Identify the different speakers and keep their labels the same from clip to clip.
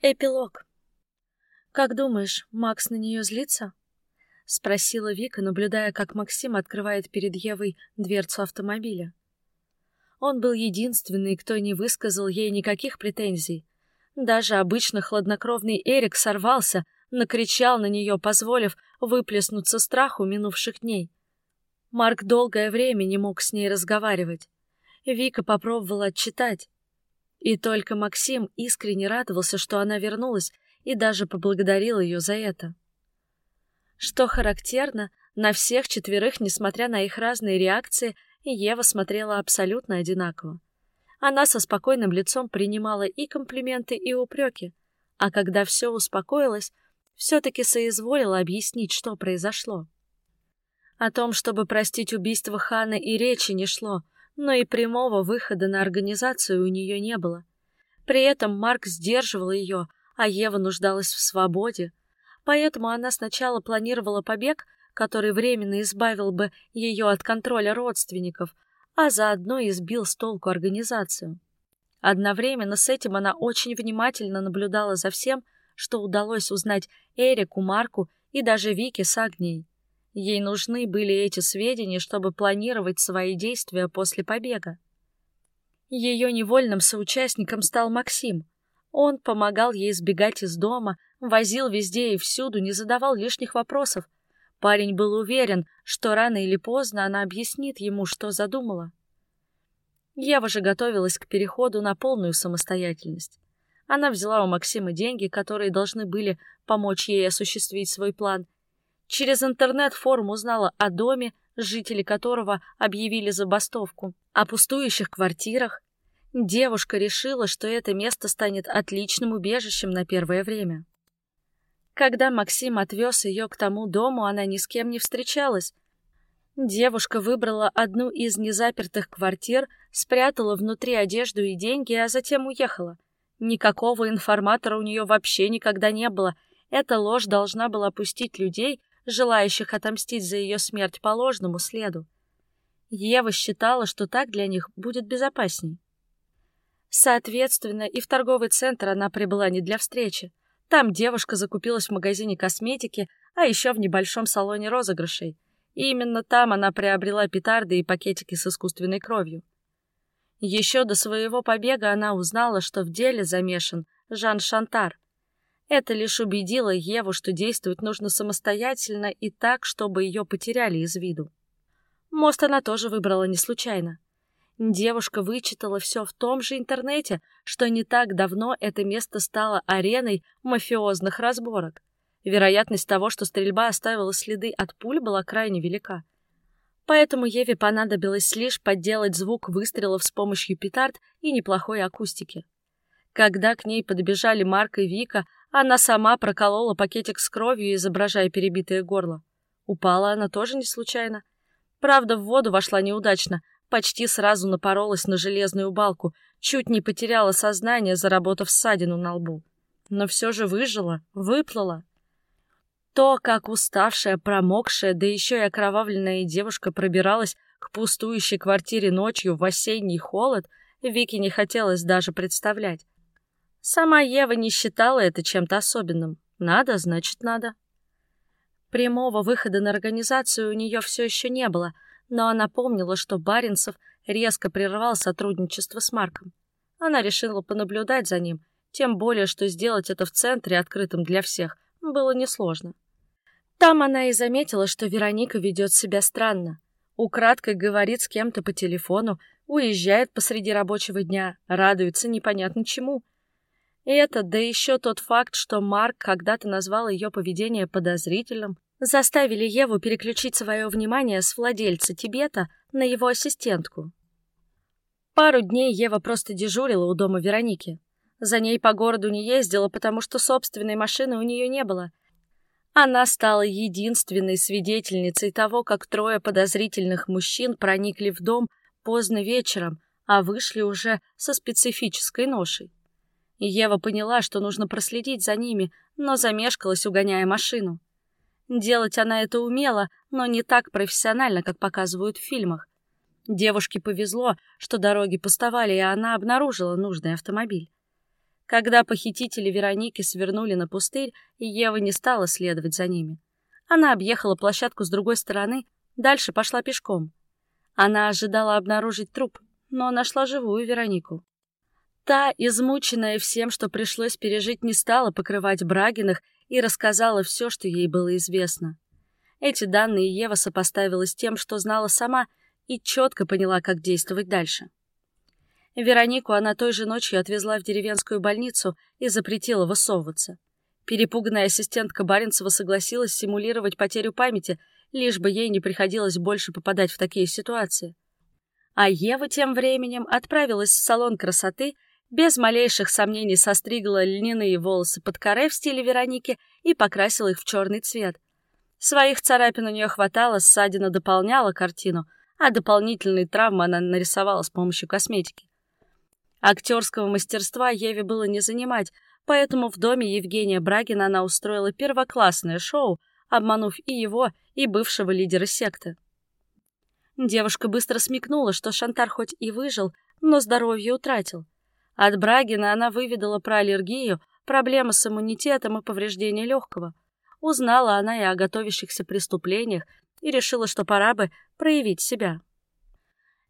Speaker 1: Эпилог. «Как думаешь, Макс на нее злится?» — спросила Вика, наблюдая, как Максим открывает перед Евой дверцу автомобиля. Он был единственный, кто не высказал ей никаких претензий. Даже обычно хладнокровный Эрик сорвался, накричал на нее, позволив выплеснуться страху минувших дней. Марк долгое время не мог с ней разговаривать. Вика попробовала отчитать, и только Максим искренне радовался, что она вернулась, и даже поблагодарил ее за это. Что характерно, на всех четверых, несмотря на их разные реакции, Ева смотрела абсолютно одинаково. Она со спокойным лицом принимала и комплименты, и упреки, а когда все успокоилось, все-таки соизволила объяснить, что произошло. О том, чтобы простить убийство Ханы, и речи не шло — но и прямого выхода на организацию у нее не было. При этом Марк сдерживал ее, а Ева нуждалась в свободе. Поэтому она сначала планировала побег, который временно избавил бы ее от контроля родственников, а заодно избил с толку организацию. Одновременно с этим она очень внимательно наблюдала за всем, что удалось узнать Эрику, Марку и даже Вике с Агнией. Ей нужны были эти сведения, чтобы планировать свои действия после побега. Ее невольным соучастником стал Максим. Он помогал ей сбегать из дома, возил везде и всюду, не задавал лишних вопросов. Парень был уверен, что рано или поздно она объяснит ему, что задумала. Ева же готовилась к переходу на полную самостоятельность. Она взяла у Максима деньги, которые должны были помочь ей осуществить свой план, Через интернет-форум узнала о доме, жители которого объявили забастовку, о пустующих квартирах. Девушка решила, что это место станет отличным убежищем на первое время. Когда Максим отвез ее к тому дому, она ни с кем не встречалась. Девушка выбрала одну из незапертых квартир, спрятала внутри одежду и деньги, а затем уехала. Никакого информатора у нее вообще никогда не было. Эта ложь должна была пустить людей, желающих отомстить за ее смерть по ложному следу. Ева считала, что так для них будет безопасней. Соответственно, и в торговый центр она прибыла не для встречи. Там девушка закупилась в магазине косметики, а еще в небольшом салоне розыгрышей. И именно там она приобрела петарды и пакетики с искусственной кровью. Еще до своего побега она узнала, что в деле замешан Жан Шантар, это лишь убедило Еву, что действовать нужно самостоятельно и так, чтобы ее потеряли из виду. Мост она тоже выбрала не случайно. Девушка вычитала все в том же интернете, что не так давно это место стало ареной мафиозных разборок. Вероятность того, что стрельба оставила следы от пуль, была крайне велика. Поэтому Еве понадобилось лишь подделать звук выстрелов с помощью петард и неплохой акустики. Когда к ней подбежали Марк и Вика, она сама проколола пакетик с кровью, изображая перебитое горло. Упала она тоже не случайно. Правда, в воду вошла неудачно, почти сразу напоролась на железную балку, чуть не потеряла сознание, заработав ссадину на лбу. Но все же выжила, выплыла. То, как уставшая, промокшая, да еще и окровавленная девушка пробиралась к пустующей квартире ночью в осенний холод, Вике не хотелось даже представлять. Сама Ева не считала это чем-то особенным. Надо, значит, надо. Прямого выхода на организацию у нее все еще не было, но она помнила, что Баринцев резко прервал сотрудничество с Марком. Она решила понаблюдать за ним, тем более, что сделать это в центре, открытом для всех, было несложно. Там она и заметила, что Вероника ведет себя странно. Украдкой говорит с кем-то по телефону, уезжает посреди рабочего дня, радуется непонятно чему — это, да еще тот факт, что Марк когда-то назвал ее поведение подозрительным, заставили Еву переключить свое внимание с владельца Тибета на его ассистентку. Пару дней Ева просто дежурила у дома Вероники. За ней по городу не ездила, потому что собственной машины у нее не было. Она стала единственной свидетельницей того, как трое подозрительных мужчин проникли в дом поздно вечером, а вышли уже со специфической ношей. Ева поняла, что нужно проследить за ними, но замешкалась, угоняя машину. Делать она это умела, но не так профессионально, как показывают в фильмах. Девушке повезло, что дороги пустовали, и она обнаружила нужный автомобиль. Когда похитители Вероники свернули на пустырь, Ева не стала следовать за ними. Она объехала площадку с другой стороны, дальше пошла пешком. Она ожидала обнаружить труп, но нашла живую Веронику. Та, измученная всем, что пришлось пережить, не стала покрывать Брагиных и рассказала все, что ей было известно. Эти данные Ева сопоставила с тем, что знала сама, и четко поняла, как действовать дальше. Веронику она той же ночью отвезла в деревенскую больницу и запретила высовываться. Перепуганная ассистентка Баренцева согласилась симулировать потерю памяти, лишь бы ей не приходилось больше попадать в такие ситуации. А Ева тем временем отправилась в салон красоты без малейших сомнений состригла льняные волосы под каре в стиле Вероники и покрасила их в черный цвет. Своих царапин у нее хватало, ссадина дополняла картину, а дополнительные травмы она нарисовала с помощью косметики. Актерского мастерства Еве было не занимать, поэтому в доме Евгения Брагина она устроила первоклассное шоу, обманув и его, и бывшего лидера секты. Девушка быстро смекнула, что Шантар хоть и выжил, но здоровье утратил — от Брагина она выведала про аллергию, проблемы с иммунитетом и повреждение легкого. Узнала она и о готовящихся преступлениях и решила, что пора бы проявить себя.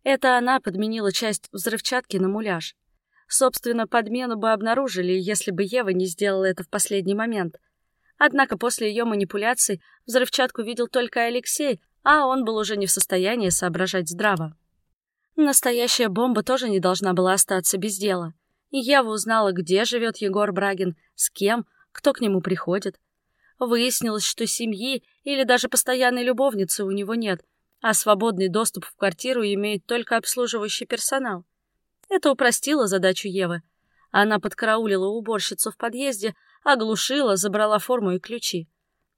Speaker 1: Это она подменила часть взрывчатки на муляж. Собственно, подмену бы обнаружили, если бы Ева не сделала это в последний момент. Однако после ее манипуляций взрывчатку видел только Алексей, а он был уже не в состоянии соображать здраво. Настоящая бомба тоже не должна была остаться без дела. И Ева узнала, где живет Егор Брагин, с кем, кто к нему приходит. Выяснилось, что семьи или даже постоянной любовницы у него нет, а свободный доступ в квартиру имеет только обслуживающий персонал. Это упростило задачу Евы. Она подкараулила уборщицу в подъезде, оглушила, забрала форму и ключи.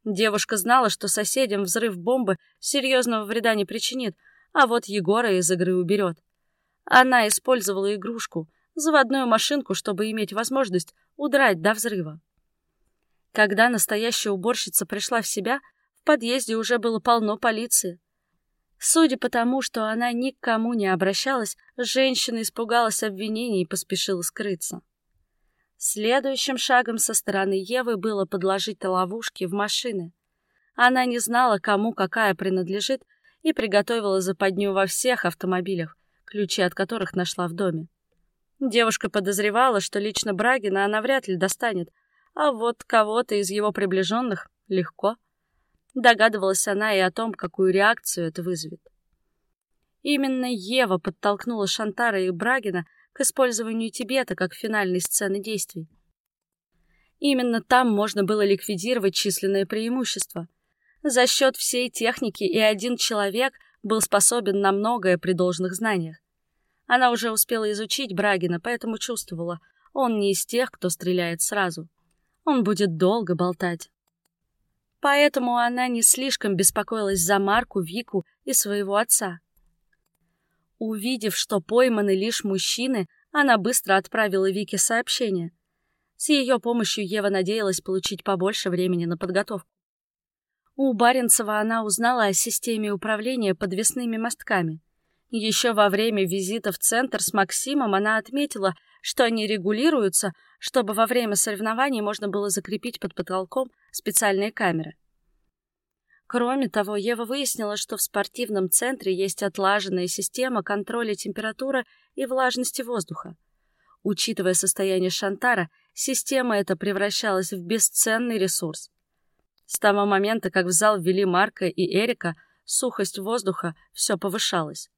Speaker 1: Девушка знала, что соседям взрыв бомбы серьезного вреда не причинит, а вот Егора из игры уберет. Она использовала игрушку, заводную машинку, чтобы иметь возможность удрать до взрыва. Когда настоящая уборщица пришла в себя, в подъезде уже было полно полиции. Судя по тому, что она ни к кому не обращалась, женщина испугалась обвинений и поспешила скрыться. Следующим шагом со стороны Евы было подложить ловушки в машины. Она не знала, кому какая принадлежит, и приготовила западню во всех автомобилях, ключи от которых нашла в доме. Девушка подозревала, что лично Брагина она вряд ли достанет, а вот кого-то из его приближенных легко. Догадывалась она и о том, какую реакцию это вызовет. Именно Ева подтолкнула Шантара и Брагина к использованию Тибета как финальной сцены действий. Именно там можно было ликвидировать численное преимущество — за счет всей техники и один человек был способен на многое при должных знаниях. Она уже успела изучить Брагина, поэтому чувствовала, он не из тех, кто стреляет сразу. Он будет долго болтать. Поэтому она не слишком беспокоилась за Марку, Вику и своего отца. Увидев, что пойманы лишь мужчины, она быстро отправила Вике сообщение. С ее помощью Ева надеялась получить побольше времени на подготовку. У Баренцева она узнала о системе управления подвесными мостками. Еще во время визита в центр с Максимом она отметила, что они регулируются, чтобы во время соревнований можно было закрепить под потолком специальные камеры. Кроме того, Ева выяснила, что в спортивном центре есть отлаженная система контроля температуры и влажности воздуха. Учитывая состояние Шантара, система эта превращалась в бесценный ресурс. С того момента, как в зал ввели Марка и Эрика, сухость воздуха все повышалась.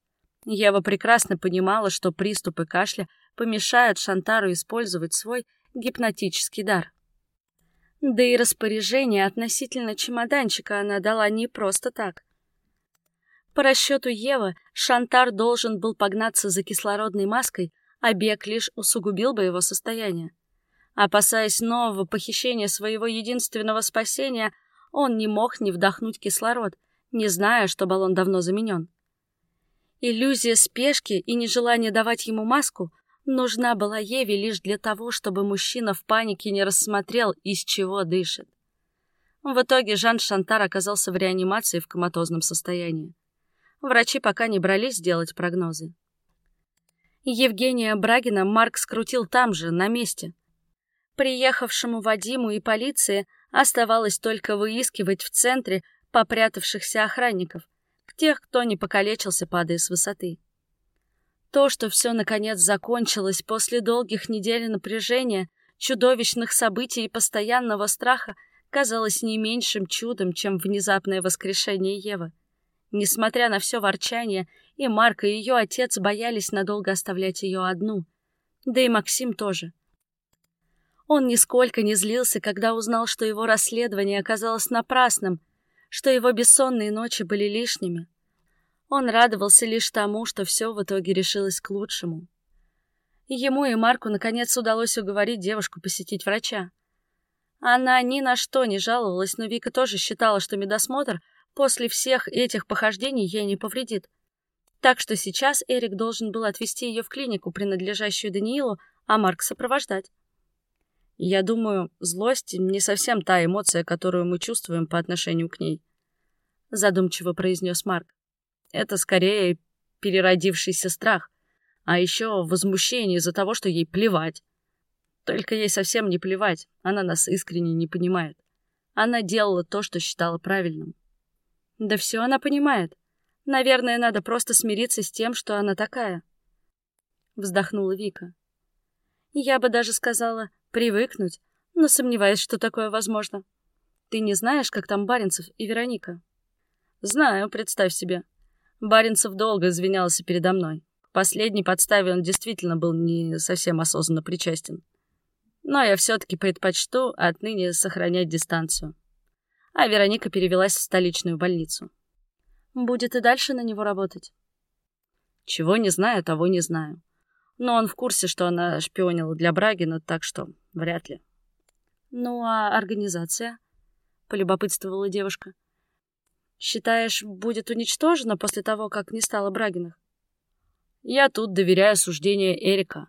Speaker 1: Ева прекрасно понимала, что приступы кашля помешают Шантару использовать свой гипнотический дар. Да и распоряжение относительно чемоданчика она дала не просто так. По расчету Евы, Шантар должен был погнаться за кислородной маской, а бег лишь усугубил бы его состояние. Опасаясь нового похищения своего единственного спасения, он не мог не вдохнуть кислород, не зная, что баллон давно заменен. Иллюзия спешки и нежелание давать ему маску нужна была Еве лишь для того, чтобы мужчина в панике не рассмотрел, из чего дышит. В итоге Жан Шантар оказался в реанимации в коматозном состоянии. Врачи пока не брались делать прогнозы. Евгения Брагина Марк скрутил там же, на месте. Приехавшему Вадиму и полиции оставалось только выискивать в центре попрятавшихся охранников, тех, кто не покалечился, падая с высоты. То, что все наконец закончилось после долгих недель напряжения, чудовищных событий и постоянного страха, казалось не меньшим чудом, чем внезапное воскрешение Евы. Несмотря на все ворчание, и Марк, и ее отец боялись надолго оставлять ее одну. Да и Максим тоже. Он нисколько не злился, когда узнал, что его расследование оказалось напрасным, что его бессонные ночи были лишними. Он радовался лишь тому, что все в итоге решилось к лучшему. Ему и Марку наконец удалось уговорить девушку посетить врача. Она ни на что не жаловалась, но Вика тоже считала, что медосмотр после всех этих похождений ей не повредит. Так что сейчас Эрик должен был отвезти ее в клинику, принадлежащую Даниилу, а Марк сопровождать. Я думаю, злость не совсем та эмоция, которую мы чувствуем по отношению к ней, задумчиво произнес Марк. Это скорее переродившийся страх, а еще возмущение из-за того, что ей плевать. Только ей совсем не плевать, она нас искренне не понимает. Она делала то, что считала правильным. Да все она понимает. Наверное, надо просто смириться с тем, что она такая. Вздохнула Вика. Я бы даже сказала привыкнуть, но сомневаюсь, что такое возможно. Ты не знаешь, как там Баренцев и Вероника? Знаю, представь себе. Баренцев долго извинялся передо мной. К последней подставе он действительно был не совсем осознанно причастен. Но я все-таки предпочту отныне сохранять дистанцию. А Вероника перевелась в столичную больницу. Будет и дальше на него работать? Чего не знаю, того не знаю. Но он в курсе, что она шпионила для Брагина, так что вряд ли. Ну а организация? Полюбопытствовала девушка. Считаешь, будет уничтожена после того, как не стало Брагиных? Я тут доверяю суждению Эрика.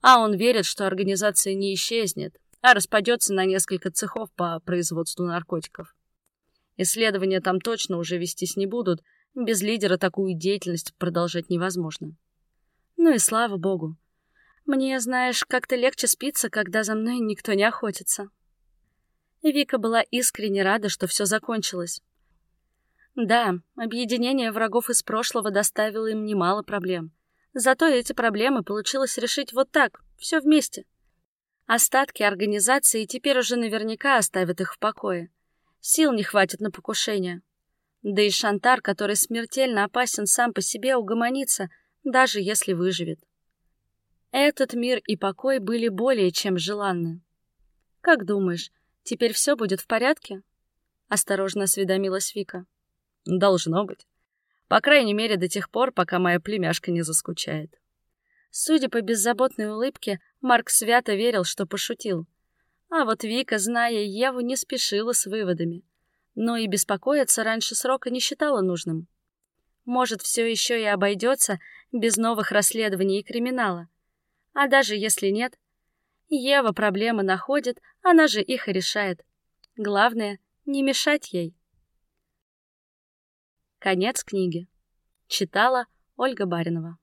Speaker 1: А он верит, что организация не исчезнет, а распадется на несколько цехов по производству наркотиков. Исследования там точно уже вестись не будут, без лидера такую деятельность продолжать невозможно. Ну и слава богу. Мне, знаешь, как-то легче спится, когда за мной никто не охотится. Вика была искренне рада, что все закончилось. Да, объединение врагов из прошлого доставило им немало проблем. Зато эти проблемы получилось решить вот так, все вместе. Остатки организации теперь уже наверняка оставят их в покое. Сил не хватит на покушение. Да и Шантар, который смертельно опасен сам по себе, угомонится, даже если выживет. Этот мир и покой были более чем желанны. Как думаешь, теперь все будет в порядке? Осторожно осведомилась Вика. Должно быть. По крайней мере, до тех пор, пока моя племяшка не заскучает. Судя по беззаботной улыбке, Марк свято верил, что пошутил. А вот Вика, зная Еву, не спешила с выводами. Но и беспокоиться раньше срока не считала нужным. Может, все еще и обойдется без новых расследований и криминала. А даже если нет, Ева проблемы находит, она же их и решает. Главное — не мешать ей. Конец книги. Читала Ольга Баринова.